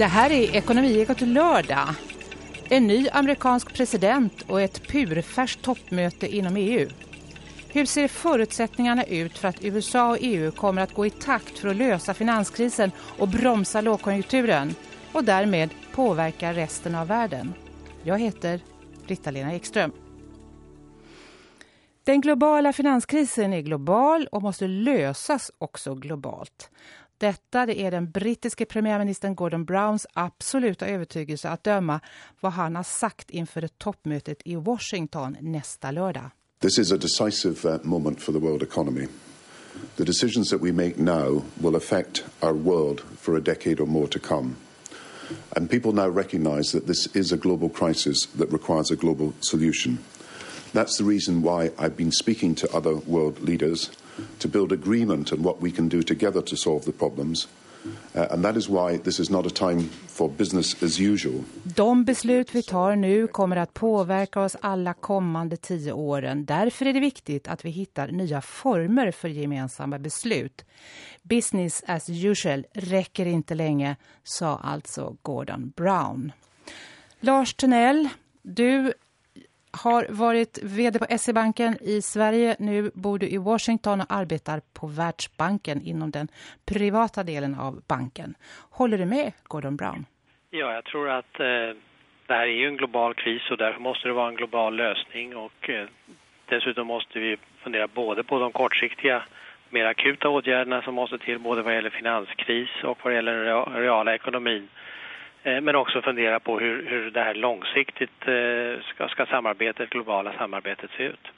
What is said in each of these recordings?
Det här är Ekonomiekot lördag. En ny amerikansk president och ett purfärskt toppmöte inom EU. Hur ser förutsättningarna ut för att USA och EU kommer att gå i takt för att lösa finanskrisen och bromsa lågkonjunkturen och därmed påverka resten av världen? Jag heter Britta-Lena Ekström. Den globala finanskrisen är global och måste lösas också globalt. Detta det är den brittiske premiärministern Gordon Browns absoluta övertygelse att döma vad han har sagt inför det toppmötet i Washington nästa lördag. This is a decisive uh, moment for the world economy. The decisions that we make now will affect our world for a decade or more to come. And people now recognize that this is a global crisis that requires a global solution. That's the reason why I've been speaking to other world leaders to build agreement on what we can do together to solve the problems. Uh, and that is why this is not a time for business as usual. De beslut vi tar nu kommer att påverka oss alla kommande tio åren. Därför är det viktigt att vi hittar nya former för gemensamma beslut. Business as usual räcker inte länge, sa alltså Gordon Brown. Lars Tunnell, du har varit vd på SE-banken i Sverige. Nu bor du i Washington och arbetar på Världsbanken inom den privata delen av banken. Håller du med Gordon Brown? Ja, jag tror att eh, det här är ju en global kris och därför måste det vara en global lösning och eh, dessutom måste vi fundera både på de kortsiktiga mer akuta åtgärderna som måste till både vad gäller finanskris och vad gäller den reala ekonomin men också fundera på hur, hur det här långsiktigt eh, ska, ska samarbetet, globala samarbetet se ut.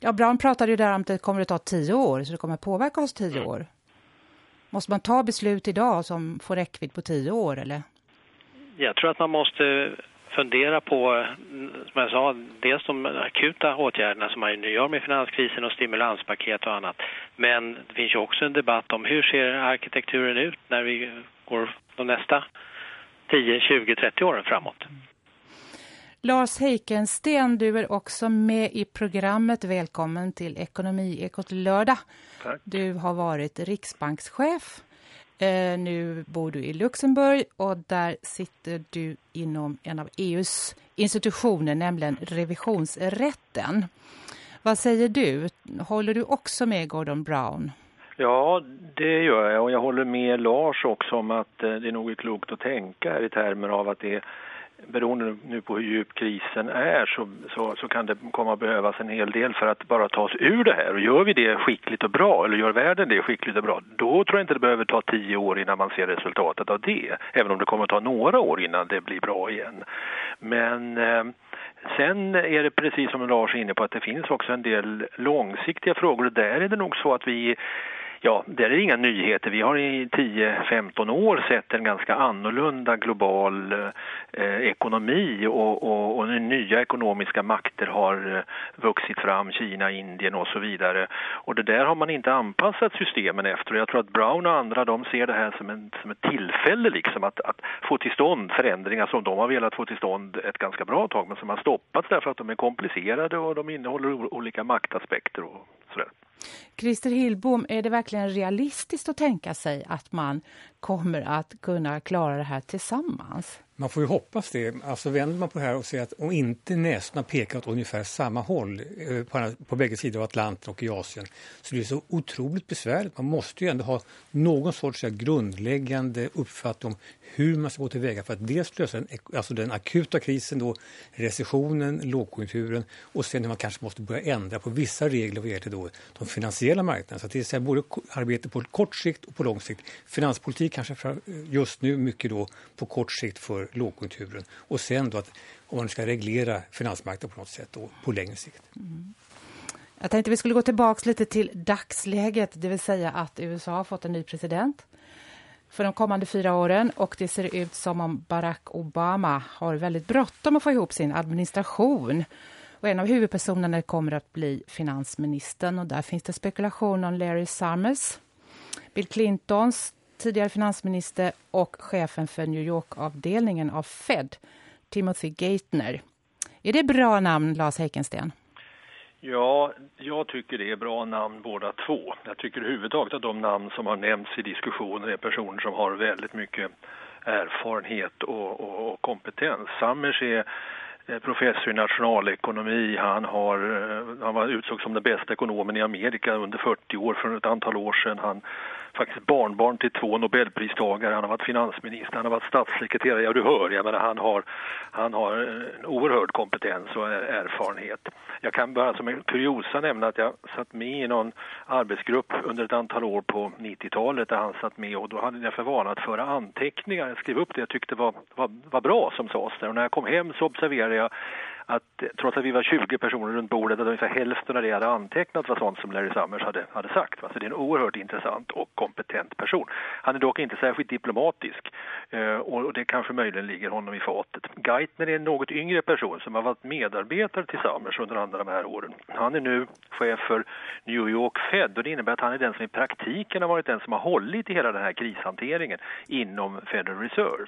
Ja, Brown pratade ju där om att det kommer att ta tio år, så det kommer att påverka oss tio mm. år. Måste man ta beslut idag som får räckvidd på tio år, eller? Jag tror att man måste fundera på, som jag sa, dels de akuta åtgärderna som man nu gör med finanskrisen och stimulanspaket och annat. Men det finns ju också en debatt om hur ser arkitekturen ut när vi går de nästa 10, 20, 30 åren framåt. Lars Heikensten, du är också med i programmet. Välkommen till Ekonomi Ekot lördag. Tack. Du har varit riksbankschef. Eh, nu bor du i Luxemburg och där sitter du inom en av EUs institutioner, nämligen revisionsrätten. Vad säger du? Håller du också med Gordon Brown? Ja, det gör jag och jag håller med Lars också om att eh, det är nog klokt att tänka här i termer av att det beroende nu på hur djup krisen är så, så, så, kan det komma att behövas en hel del för att bara ta oss ur det här. Och gör vi det skickligt och bra, eller gör världen det skickligt och bra, då tror jag inte det behöver ta tio år innan man ser resultatet av det. Även om det kommer att ta några år innan det blir bra igen. Men eh, sen är det precis som Lars är inne på att det finns också en del långsiktiga frågor och där är det nog så att vi Ja, det är inga nyheter. Vi har i 10-15 år sett en ganska annorlunda global eh, ekonomi och, och, och, nya ekonomiska makter har eh, vuxit fram, Kina, Indien och så vidare. Och det där har man inte anpassat systemen efter. Och jag tror att Brown och andra de ser det här som, en, som ett tillfälle liksom att, att få till stånd förändringar som de har velat få till stånd ett ganska bra tag men som har stoppats därför att de är komplicerade och de innehåller olika maktaspekter och. Christer Hillbom, är det verkligen realistiskt att tänka sig att man kommer att kunna klara det här tillsammans? Man får ju hoppas det. Alltså vänder man på det här och ser att om inte nästan pekar åt ungefär samma håll eh, på, på bägge sidor av Atlanten och i Asien så det är så otroligt besvärligt. Man måste ju ändå ha någon sorts grundläggande uppfattning om hur man ska gå tillväga för att dels lösa den, alltså den akuta krisen, då, recessionen, lågkonjunkturen och sen hur man kanske måste börja ändra på vissa regler vad gäller då de finansiella marknaderna. Så det är både arbete på kort sikt och på lång sikt. Finanspolitik kanske just nu mycket då på kort sikt för lågkonjunkturen och sen då att om man ska reglera finansmarknaden på något sätt då, på längre sikt. Mm. Jag tänkte vi skulle gå tillbaka lite till dagsläget, det vill säga att USA har fått en ny president för de kommande fyra åren och det ser ut som om Barack Obama har väldigt bråttom att få ihop sin administration. Och en av huvudpersonerna kommer att bli finansministern och där finns det spekulation om Larry Summers, Bill Clintons tidigare finansminister och chefen för New York-avdelningen av Fed, Timothy Geithner. Är det bra namn, Lars Heikensten? Ja, jag tycker det är bra namn båda två. Jag tycker överhuvudtaget att de namn som har nämnts i diskussionen är personer som har väldigt mycket erfarenhet och, och, och kompetens. Sammers är eh, professor i nationalekonomi. Han, har, eh, han var utsåg som den bästa ekonomen i Amerika under 40 år för ett antal år sedan. Han faktiskt barnbarn till två nobelpristagare. Han har varit finansminister, han har varit statssekreterare. Ja, du hör, jag menar, han har, han har en oerhörd kompetens och erfarenhet. Jag kan bara som en kuriosa nämna att jag satt med i någon arbetsgrupp under ett antal år på 90-talet där han satt med och då hade jag för vana att föra anteckningar. Jag skrev upp det jag tyckte var, var, var bra som sades där och när jag kom hem så observerade jag att trots att vi var 20 personer runt bordet att ungefär hälften av det hade antecknat var sånt som Larry Summers hade, hade sagt. Så det är en oerhört intressant och kompetent person. Han är dock inte särskilt diplomatisk eh, och det kanske möjligen ligger honom i fatet. Geithner är en något yngre person som har varit medarbetare till Summers under alla de här åren. Han är nu chef för New York Fed och det innebär att han är den som i praktiken har varit den som har hållit i hela den här krishanteringen inom Federal Reserve.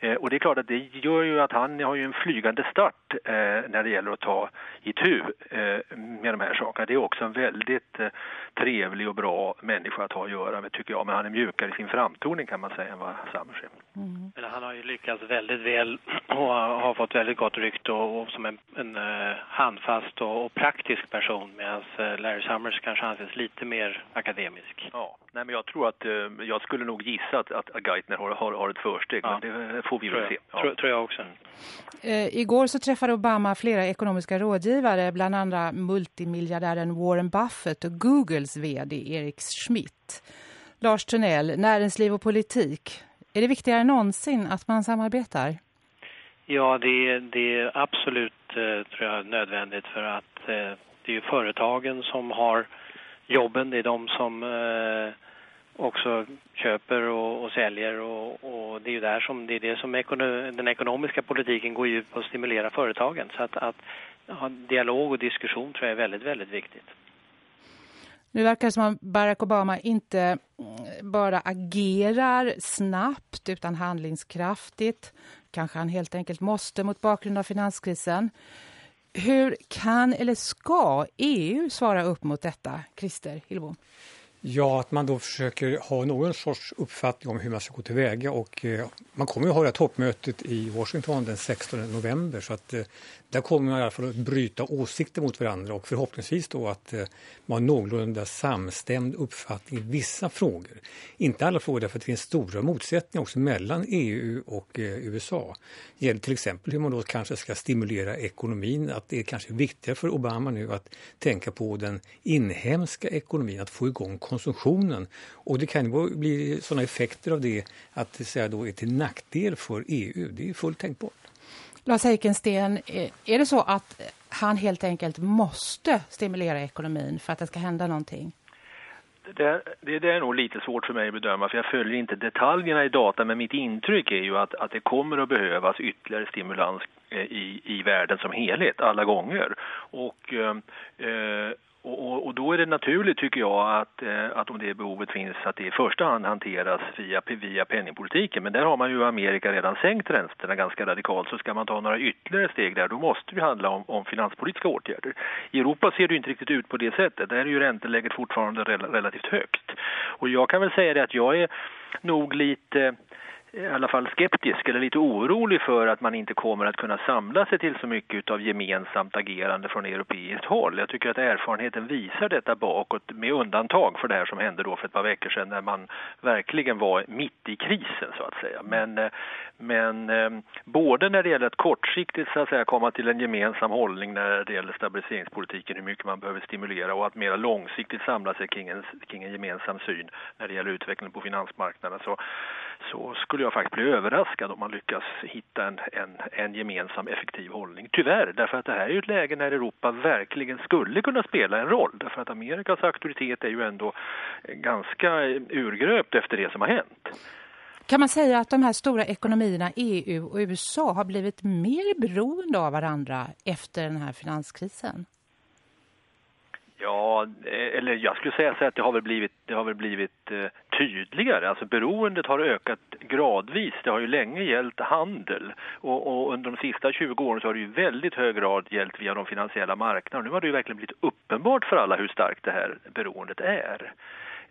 Eh, och det är klart att det gör ju att han har ju en flygande start eh, när det gäller att ta itu eh, med de här sakerna. Det är också en väldigt eh, trevlig och bra människa att ha att göra med tycker jag. Men han är mjukare i sin framtoning kan man säga än vad Summers är. Mm. Men han har ju lyckats väldigt väl och har fått väldigt gott rykte och, och som en, en uh, handfast och, och, praktisk person medan uh, Larry Summers kanske anses lite mer akademisk. Ja, nej men jag tror att uh, jag skulle nog gissa att, att Geithner har, har, har ett försteg ja. men det får vi väl se. Ja. Tror, tror jag också. Eh, igår så träffade Obama flera ekonomiska rådgivare, bland andra multimiljardären Warren Buffett och Googles vd Erik Schmidt. Lars Tunnell, näringsliv och politik. Är det viktigare än någonsin att man samarbetar? Ja, det, det är absolut eh, tror jag, nödvändigt för att eh, det är företagen som har jobben. Det är de som eh, också köper och, och säljer och, och, det är ju där som det är det som ekono, den ekonomiska politiken går ut på att stimulera företagen så att, att ha dialog och diskussion tror jag är väldigt väldigt viktigt. Nu verkar det som att Barack Obama inte mm, bara agerar snabbt utan handlingskraftigt. Kanske han helt enkelt måste mot bakgrund av finanskrisen. Hur kan eller ska EU svara upp mot detta, Christer Hillbom? Ja, att man då försöker ha någon sorts uppfattning om hur man ska gå tillväga och eh, man kommer ju ha det här toppmötet i Washington den 16 november så att eh, där kommer man i alla fall att bryta åsikter mot varandra och förhoppningsvis då att eh, man har någorlunda samstämd uppfattning i vissa frågor. Inte alla frågor därför att det finns stora motsättningar också mellan EU och eh, USA. Det gäller till exempel hur man då kanske ska stimulera ekonomin, att det är kanske viktigare för Obama nu att tänka på den inhemska ekonomin, att få igång konsumtionen. Och det kan ju bli sådana effekter av det att det då är till nackdel för EU. Det är fullt tänkbart. Lars Eikensten, eh, är det så att han helt enkelt måste stimulera ekonomin för att det ska hända någonting? Det, det, det, är nog lite svårt för mig att bedöma för jag följer inte detaljerna i data men mitt intryck är ju att, att det kommer att behövas ytterligare stimulans eh, i, i världen som helhet alla gånger. Och eh, eh och, och, och, då är det naturligt tycker jag att, eh, att om det behovet finns att det i första hand hanteras via, via penningpolitiken. Men där har man ju Amerika redan sänkt räntorna ganska radikalt så ska man ta några ytterligare steg där då måste det handla om, om finanspolitiska åtgärder. I Europa ser det inte riktigt ut på det sättet. Där är ju ränteläget fortfarande relativt högt. Och jag kan väl säga det att jag är nog lite i alla fall skeptisk eller lite orolig för att man inte kommer att kunna samla sig till så mycket av gemensamt agerande från europeiskt håll. Jag tycker att erfarenheten visar detta bakåt med undantag för det här som hände då för ett par veckor sedan när man verkligen var mitt i krisen så att säga. Men, men eh, både när det gäller att kortsiktigt så att säga komma till en gemensam hållning när det gäller stabiliseringspolitiken, hur mycket man behöver stimulera och att mer långsiktigt samla sig kring en, kring en gemensam syn när det gäller utvecklingen på finansmarknaden så, så skulle jag faktiskt bli överraskad om man lyckas hitta en, en, en gemensam effektiv hållning. Tyvärr, därför att det här är ju ett läge när Europa verkligen skulle kunna spela en roll. Därför att Amerikas auktoritet är ju ändå ganska urgröpt efter det som har hänt. Kan man säga att de här stora ekonomierna EU och USA har blivit mer beroende av varandra efter den här finanskrisen? Ja, eh, eller jag skulle säga så att det har väl blivit, det har väl blivit eh, tydligare. Alltså beroendet har ökat gradvis. Det har ju länge gällt handel och, och, under de sista 20 åren så har det ju väldigt hög grad gällt via de finansiella marknaderna. Nu har det ju verkligen blivit uppenbart för alla hur starkt det här beroendet är.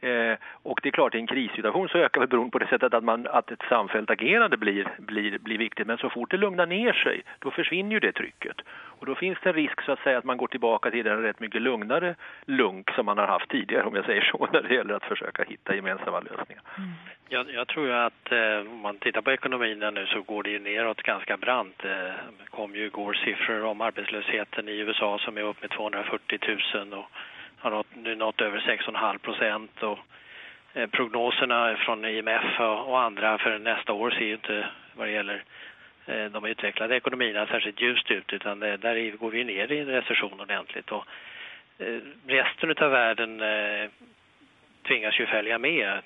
Eh, och det är klart, i en krissituation så ökar väl beroende på det sättet att, man, att ett samfällt agerande blir, blir, blir viktigt. Men så fort det lugnar ner sig, då försvinner ju det trycket. Och då finns det en risk så att säga att man går tillbaka till den rätt mycket lugnare lunk som man har haft tidigare, om jag säger så, när det gäller att försöka hitta gemensamma lösningar. Mm. Jag, jag, tror ju att eh, om man tittar på ekonomin nu så går det ju neråt ganska brant. Eh, det kom ju igår siffror om arbetslösheten i USA som är upp med 240 000 och har nått, nu nått över 6,5 procent. Och, eh, prognoserna från IMF och, andra för nästa år ser ju inte vad det gäller eh, de utvecklade ekonomierna särskilt ljust ut utan det, där går vi ner i en recession ordentligt. Och, eh, resten av världen tvingas ju följa med.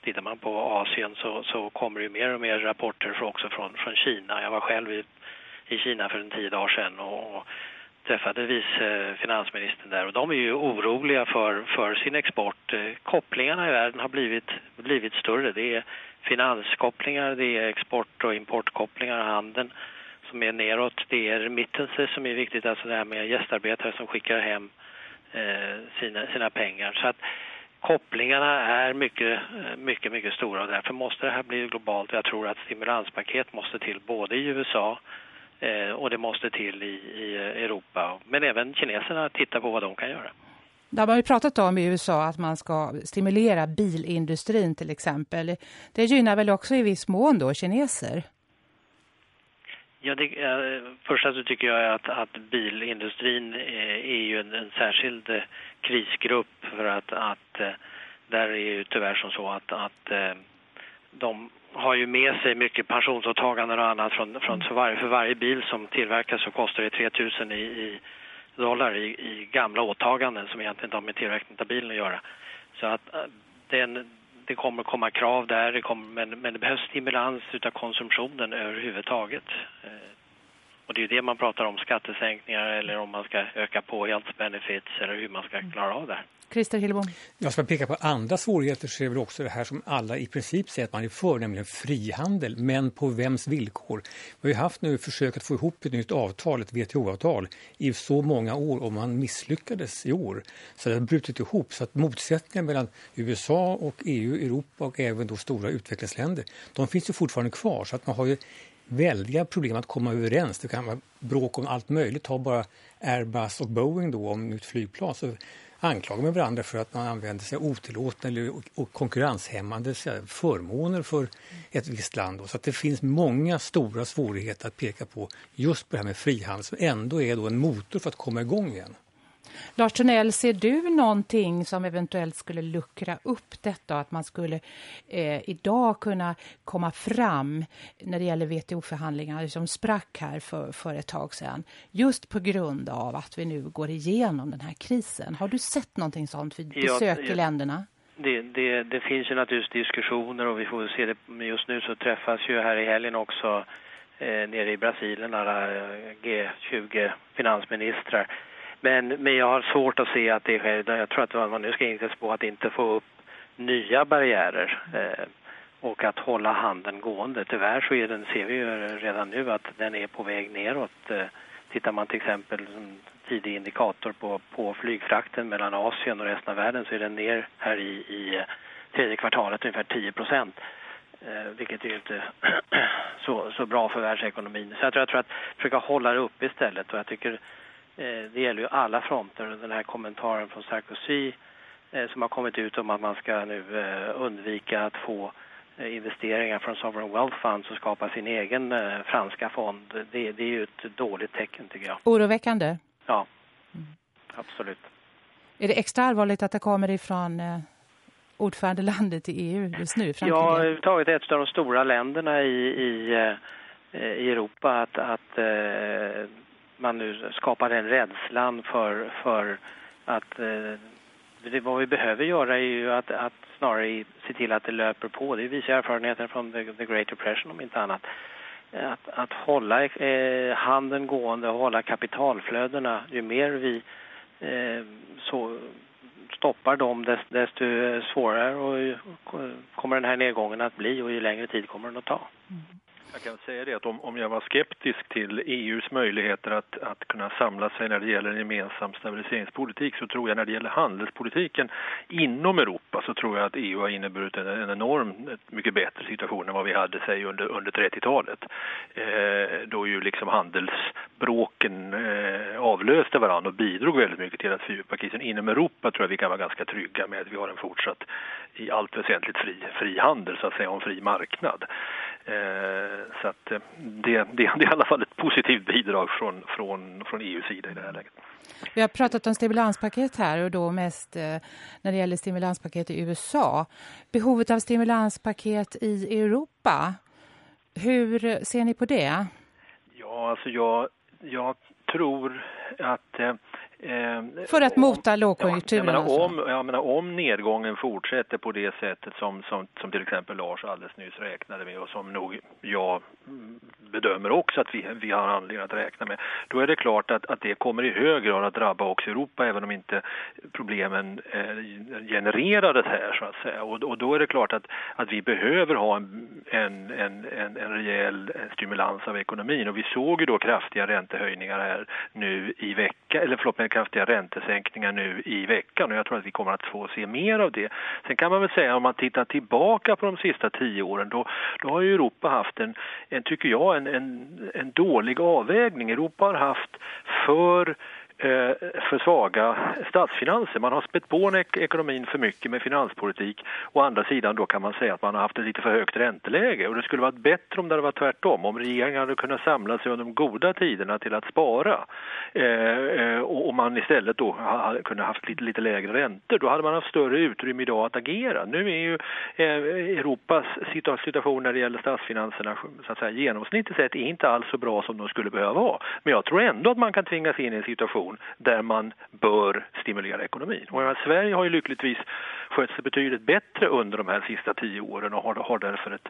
Tittar man på Asien så, så kommer det mer och mer rapporter också från, från Kina. Jag var själv i, i Kina för en tio dagar sedan och, och träffade vice finansministern där och de är ju oroliga för, för sin export. Eh, kopplingarna i världen har blivit, blivit större. Det är finanskopplingar, det är export och importkopplingar, handeln som är neråt. Det är remittances som är viktigt, alltså det här med gästarbetare som skickar hem eh, sina, sina pengar. Så att kopplingarna är mycket, eh, mycket, mycket stora och därför måste det här bli globalt. Jag tror att stimulanspaket måste till både i USA och det måste till i, i Europa. Men även kineserna tittar på vad de kan göra. Det har man ju pratat om i USA att man ska stimulera bilindustrin till exempel. Det gynnar väl också i viss mån då kineser? Ja, det, eh, först så tycker jag att, att bilindustrin är, är ju en, en särskild eh, krisgrupp för att, att eh, där är ju tyvärr som så att, att eh, de har ju med sig mycket pensionsåtaganden och annat från, från för, varje, för varje bil som tillverkas så kostar det 3000 i, i dollar i, i gamla åtaganden som egentligen inte har med tillverkningen av bilen att göra. Så att eh, den, det kommer komma krav där, det kommer, men, men det behövs stimulans utav konsumtionen överhuvudtaget. Och det är det man pratar om, skattesänkningar eller om man ska öka på health benefits eller hur man ska klara av det. Christer Hillebom. Jag ska peka på andra svårigheter så är väl också det här som alla i princip säger att man är för, nämligen frihandel, men på vems villkor? Vi har haft nu försök att få ihop ett nytt avtal, ett WTO-avtal, i så många år och man misslyckades i år. Så det har brutit ihop så att motsättningar mellan USA och EU, Europa och även då stora utvecklingsländer, de finns ju fortfarande kvar så att man har ju väldiga problem att komma överens. Det kan vara bråk om allt möjligt. Ta bara Airbus och Boeing då om nytt flygplan. Så anklagar man varandra för att man använder sig av otillåtna eller konkurrenshämmande förmåner för ett visst land. Så att det finns många stora svårigheter att peka på just på det här med frihandel som ändå är då en motor för att komma igång igen. Lars Tunnell, ser du någonting som eventuellt skulle luckra upp detta? Att man skulle eh, idag kunna komma fram när det gäller WTO-förhandlingar som sprack här för, för ett tag sedan. Just på grund av att vi nu går igenom den här krisen. Har du sett någonting sånt vid besök ja, i länderna? Det, det, det, finns ju naturligtvis diskussioner och vi får se det. Just nu så träffas ju här i helgen också eh, nere i Brasilien alla eh, G20 finansministrar men, men jag har svårt att se att det sker. Jag tror att man nu ska inriktas på att inte få upp nya barriärer eh, och att hålla handeln gående. Tyvärr så är den, ser vi ju redan nu att den är på väg neråt. Eh, tittar man till exempel som tidig indikator på, på flygfrakten mellan Asien och resten av världen så är den ner här i, i eh, tredje kvartalet ungefär 10 procent. Eh, vilket är ju inte så, så bra för världsekonomin. Så jag tror, jag tror att försöka hålla det uppe istället och jag tycker det gäller ju alla fronter. Den här kommentaren från Sarkozy eh, som har kommit ut om att man ska nu eh, undvika att få investeringar från Sovereign Wealth Funds och skapa sin egen franska fond. Det, det är ju ett dåligt tecken tycker jag. Oroväckande? Ja, mm. absolut. Är det extra allvarligt att det kommer ifrån ordförandelandet i EU just nu? Frankrike? Ja, överhuvudtaget ett av de stora länderna i, i, i Europa att, att man nu skapar den rädslan för, för att eh, det, vad vi behöver göra är ju att, att snarare se till att det löper på. Det visar erfarenheten från the, the Great Depression om inte annat. Eh, att, att hålla eh, handeln gående och hålla kapitalflödena, ju mer vi eh, så stoppar dem desto svårare och kommer den här nedgången att bli och ju längre tid kommer den att ta. Mm. Jag kan säga det att om, om jag var skeptisk till EUs möjligheter att, att kunna samla sig när det gäller en gemensam stabiliseringspolitik så tror jag när det gäller handelspolitiken inom Europa så tror jag att EU har inneburit en, en enormt mycket bättre situation än vad vi hade sig under, under 30-talet. Eh, då ju liksom handelsbråken eh, avlöste varandra och bidrog väldigt mycket till att fördjupa krisen. Inom Europa tror jag vi kan vara ganska trygga med att vi har en fortsatt i allt väsentligt fri, fri handel så att säga, och en fri marknad. Eh, så att eh, det, det, är i alla fall ett positivt bidrag från, från, från EUs sida i det här läget. Vi har pratat om stimulanspaket här och då mest eh, när det gäller stimulanspaket i USA. Behovet av stimulanspaket i Europa, hur ser ni på det? Ja, alltså jag, jag tror att För att mota lågkonjunkturen? Ja, jag, menar, om, jag menar, om nedgången fortsätter på det sättet som, som, som till exempel Lars alldeles nyss räknade med och som nog jag bedömer också att vi, vi har anledning att räkna med, då är det klart att, att det kommer i hög grad att drabba också Europa även om inte problemen eh, genererades här så att säga. Och, och då är det klart att, att vi behöver ha en, en, en, en, en rejäl stimulans av ekonomin och vi såg ju då kraftiga räntehöjningar här nu i veckan, eller förlåt kraftiga räntesänkningar nu i veckan och jag tror att vi kommer att få se mer av det. Sen kan man väl säga om man tittar tillbaka på de sista tio åren då, då har ju Europa haft en, en tycker jag, en, en, en dålig avvägning. Europa har haft för Eh, för svaga statsfinanser. Man har spett på ekonomin för mycket med finanspolitik. Å andra sidan då kan man säga att man har haft ett lite för högt ränteläge och det skulle varit bättre om det var tvärtom. Om regeringen hade kunnat samla sig under de goda tiderna till att spara eh, eh och man istället då hade kunnat haft lite, lite lägre räntor. Då hade man haft större utrymme idag att agera. Nu är ju eh, Europas situation när det gäller statsfinanserna så att säga, genomsnittligt sett inte alls så bra som de skulle behöva vara. Men jag tror ändå att man kan tvingas in i en situation situation där man bör stimulera ekonomin. Och menar, Sverige har ju lyckligtvis skött sig betydligt bättre under de här sista tio åren och har, har därför ett,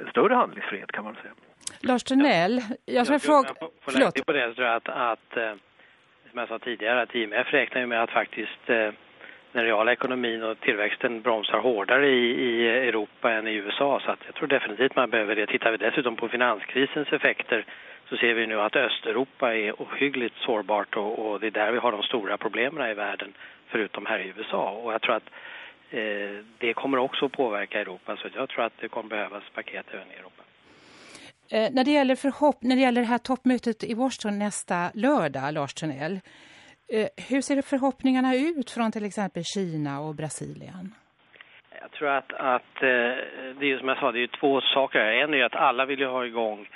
en större handlingsfrihet kan man säga. Lars Tunnell, jag ska fråga... Jag får på det, tror jag att, att eh, som jag sa tidigare, att IMF räknar ju med att faktiskt eh, den reala ekonomin och tillväxten bromsar hårdare i, i Europa än i USA. Så att jag tror definitivt man behöver det. Tittar vi dessutom på finanskrisens effekter så ser vi nu att Östeuropa är ohyggligt sårbart och, och det är där vi har de stora problemen i världen förutom här i USA. Och jag tror att eh, det kommer också att påverka Europa så jag tror att det kommer behövas paket även i Europa. Eh, när, det gäller förhopp när det gäller det här toppmötet i Washington nästa lördag, Lars Tunnell, eh, Eh, hur ser förhoppningarna ut från till exempel Kina och Brasilien? Jag tror att, att eh, det är som jag sa, det är två saker. En är att alla vill ha igång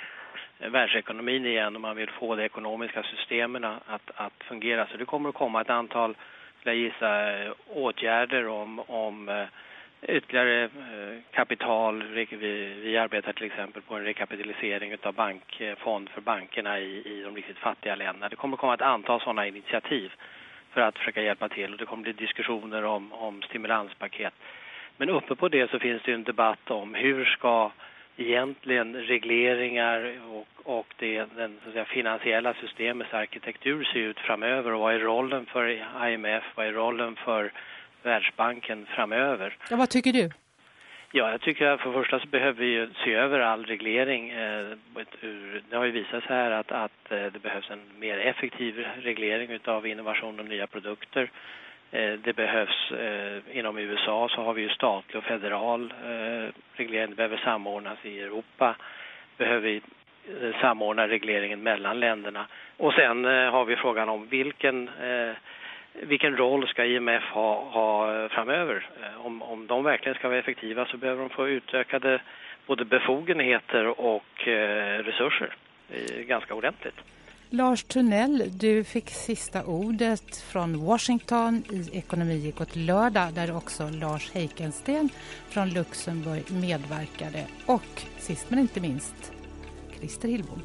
eh, världsekonomin igen och man vill få de ekonomiska systemen att, att fungera. Så det kommer att komma ett antal, jag gissa, åtgärder om, om eh, ytterligare eh, kapital. Vi, vi arbetar till exempel på en rekapitalisering av bankfond eh, för bankerna i, i de riktigt fattiga länderna. Det kommer komma ett antal sådana initiativ för att försöka hjälpa till och det kommer bli diskussioner om, om stimulanspaket. Men uppe på det så finns det en debatt om hur ska egentligen regleringar och, och det den så säga, finansiella systemets arkitektur ser ut framöver och vad är rollen för IMF, vad är rollen för Världsbanken framöver. Ja, vad tycker du? Ja, jag tycker att för det första så behöver vi se över all reglering. Eh, det har ju visat sig här att, att eh, det behövs en mer effektiv reglering av innovation och nya produkter. Eh, det behövs eh, inom USA så har vi ju statlig och federal reglering. Det behöver samordnas i Europa. Behöver vi samordna regleringen mellan länderna. Och sen har vi frågan om vilken vilken roll ska IMF ha, ha eh, framöver? Eh, om, om de verkligen ska vara effektiva så behöver de få utökade både befogenheter och eh, resurser ganska ordentligt. Lars Tunnell, du fick sista ordet från Washington i Ekonomikot lördag där också Lars Heikensten från Luxemburg medverkade och sist men inte minst Christer Hillbom.